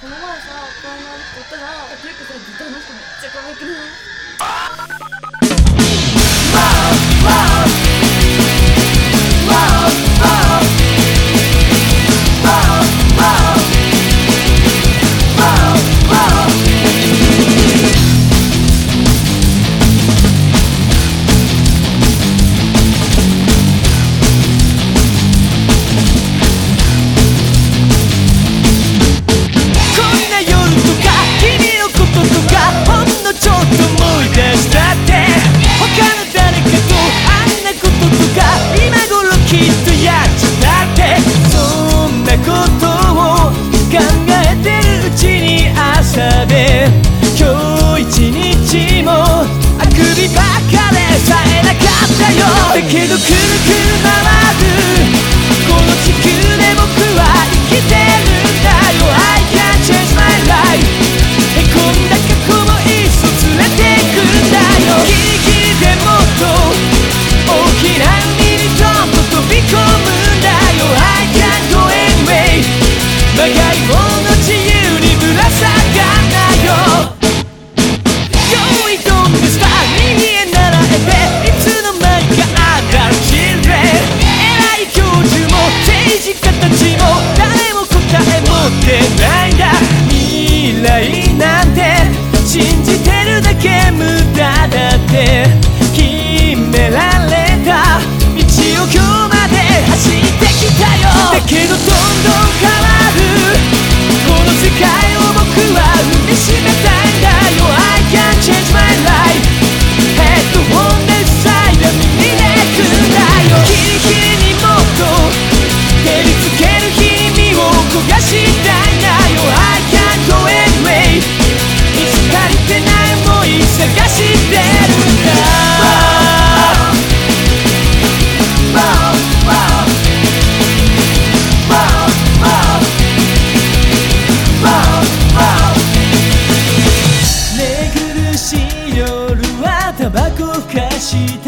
この前さお買い物っったらゆうこさんギターの人めっちゃ可愛くない？ばかれさえなかったよ。できるくるくる回ばこかして